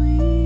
sweet.